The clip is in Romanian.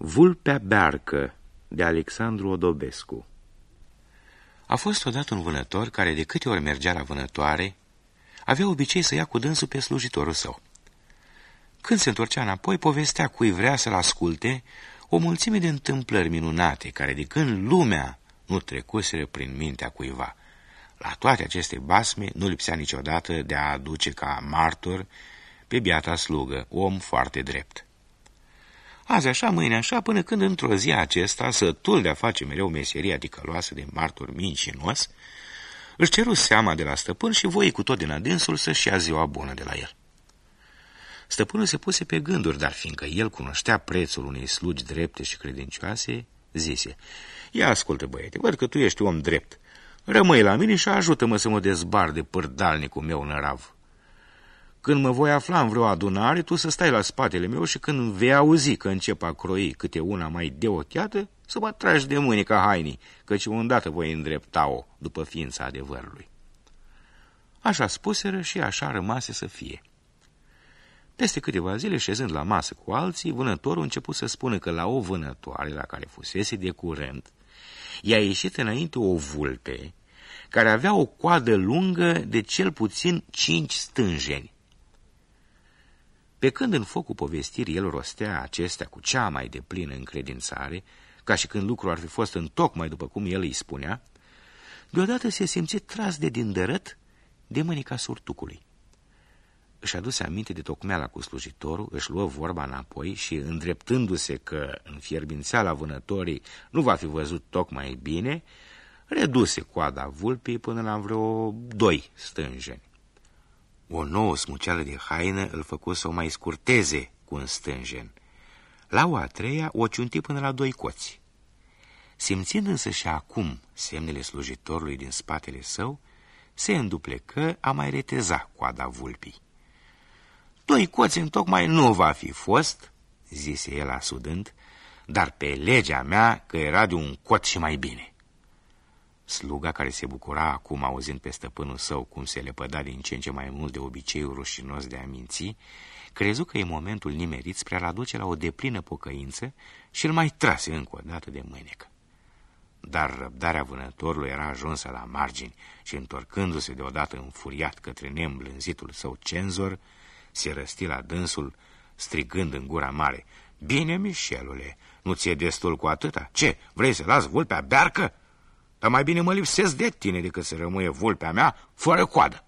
Vulpea bearcă de Alexandru Odobescu A fost odată un vânător care de câte ori mergea la vânătoare, avea obicei să ia cu dânsul pe slujitorul său. Când se întorcea înapoi, povestea cui vrea să-l asculte o mulțime de întâmplări minunate, care de când lumea nu trecuseră prin mintea cuiva. La toate aceste basme nu lipsea niciodată de a aduce ca martor pe biata slugă, om foarte drept. Azi așa, mâine așa, până când într-o zi acesta, sătul de a face mereu meseria ticăloasă de martor mincinos, își ceru seama de la stăpân și voi cu tot din adânsul să-și ia ziua bună de la el. Stăpânul se puse pe gânduri, dar fiindcă el cunoștea prețul unei slugi drepte și credincioase, zise, Ia ascultă, băiete, văd că tu ești om drept. Rămâi la mine și ajută-mă să mă dezbar de pârdalnicul meu nărav. Când mă voi afla în vreo adunare, tu să stai la spatele meu și când vei auzi că încep a croi câte una mai deocheată, să mă tragi de mâini ca hainii, căci îndată voi îndrepta-o după ființa adevărului. Așa spuseră și așa rămase să fie. Peste câteva zile, șezând la masă cu alții, vânătorul a început să spună că la o vânătoare la care fusese de curent, i-a ieșit înainte o vulpe care avea o coadă lungă de cel puțin cinci stânjeni. Pe când în focul povestirii el rostea acestea cu cea mai deplină încredințare, ca și când lucrul ar fi fost în tocmai după cum el îi spunea, deodată se simțe tras de dindărăt de mânica surtucului. Își aduse aminte de tocmeala cu slujitorul, își luă vorba înapoi și, îndreptându-se că în fierbințeala vânătorii nu va fi văzut tocmai bine, reduse coada vulpii până la vreo doi stânjeni. O nouă smuceală de haină îl făcu să o mai scurteze cu un stânjen. La o a treia o ciunti până la doi coți. Simțind însă și acum semnele slujitorului din spatele său, se înduplecă a mai reteza coada vulpii. Doi coți tocmai nu va fi fost, zise el asudând, dar pe legea mea că era de un cot și mai bine. Sluga care se bucura acum auzind pe stăpânul său cum se lepăda din ce în ce mai mult de obiceiul rușinos de a minți, crezu că e momentul nimerit spre a-l aduce la o deplină pocăință și îl mai trase încă o dată de mânecă. Dar răbdarea vânătorului era ajunsă la margini și, întorcându-se deodată înfuriat către neîmblânzitul său cenzor, se răsti la dânsul, strigând în gura mare, Bine, Mișelule, nu ți-e destul cu atâta? Ce, vrei să las vulpea bearcă? Dar mai bine mă lipsesc de tine decât să rămâie vulpea mea fără coadă.